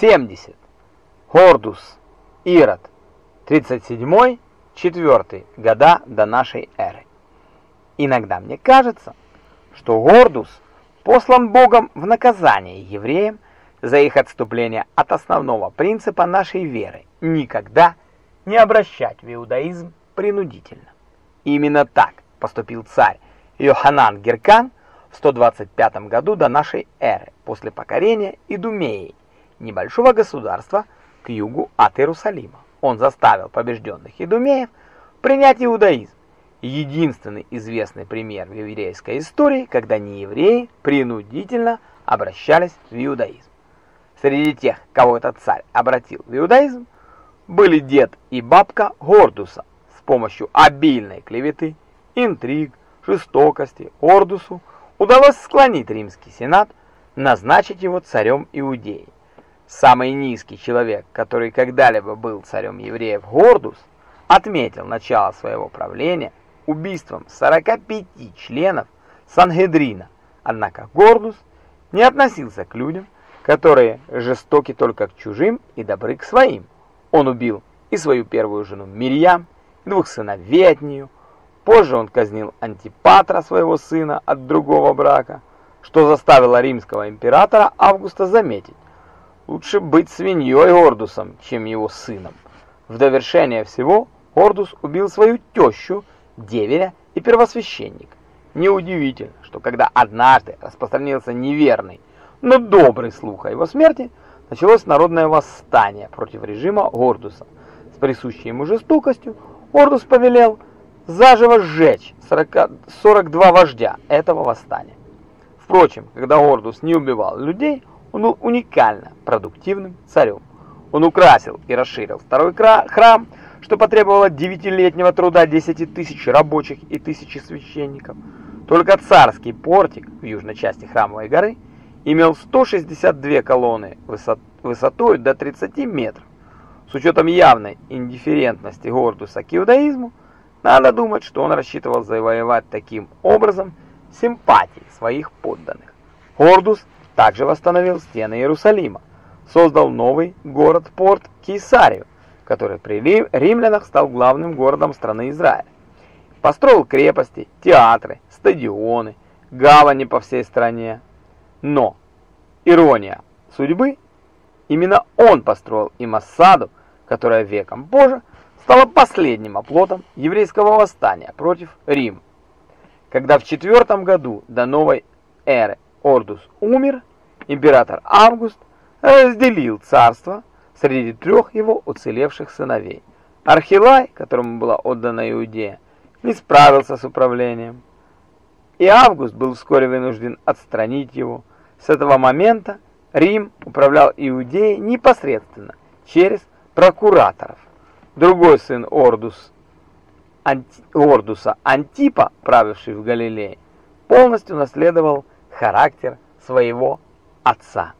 70. Гордус, Ирод, 37-4 года до нашей эры. Иногда мне кажется, что Гордус послан Богом в наказание евреям за их отступление от основного принципа нашей веры – никогда не обращать в иудаизм принудительно. Именно так поступил царь Йоханан Геркан в 125 году до нашей эры, после покорения Идумеи, небольшого государства к югу от Иерусалима. Он заставил побежденных идумеев принять иудаизм. Единственный известный пример в еврейской истории, когда неевреи принудительно обращались в иудаизм. Среди тех, кого этот царь обратил в иудаизм, были дед и бабка Гордуса. С помощью обильной клеветы, интриг, жестокости Гордусу удалось склонить римский сенат назначить его царем Иудеи. Самый низкий человек, который когда-либо был царем евреев, Гордус, отметил начало своего правления убийством 45 членов Сангедрина. Однако Гордус не относился к людям, которые жестоки только к чужим и добры к своим. Он убил и свою первую жену Мирьям, двух сыновей от нее. Позже он казнил Антипатра, своего сына, от другого брака, что заставило римского императора Августа заметить, Лучше быть свиньей Ордусом, чем его сыном. В довершение всего Ордус убил свою тещу, деверя и первосвященника. Неудивительно, что когда однажды распространился неверный, но добрый слух о его смерти, началось народное восстание против режима Ордуса. С присущей ему жестокостью Ордус повелел заживо сжечь 40, 42 вождя этого восстания. Впрочем, когда Ордус не убивал людей, он был уникально продуктивным царем. Он украсил и расширил второй храм, что потребовало девятилетнего труда 10 тысяч рабочих и тысячи священников. Только царский портик в южной части храмовой горы имел 162 колонны высот, высотой до 30 метров. С учетом явной индифферентности Гордуса к иудаизму, надо думать, что он рассчитывал завоевать таким образом симпатии своих подданных. Гордус также восстановил стены Иерусалима, создал новый город-порт Кейсарию, который при римлянах стал главным городом страны Израиль. Построил крепости, театры, стадионы, гавани по всей стране. Но, ирония судьбы, именно он построил и Массаду, которая веком позже стала последним оплотом еврейского восстания против Рима. Когда в четвертом году до новой эры Ордус умер, император Август разделил царство среди трех его уцелевших сыновей. Архилай, которому была отдана Иудея, не справился с управлением, и Август был вскоре вынужден отстранить его. С этого момента Рим управлял Иудеей непосредственно, через прокураторов. Другой сын Ордус, Анти, Ордуса Антипа, правивший в Галилее, полностью наследовал характер своего отца.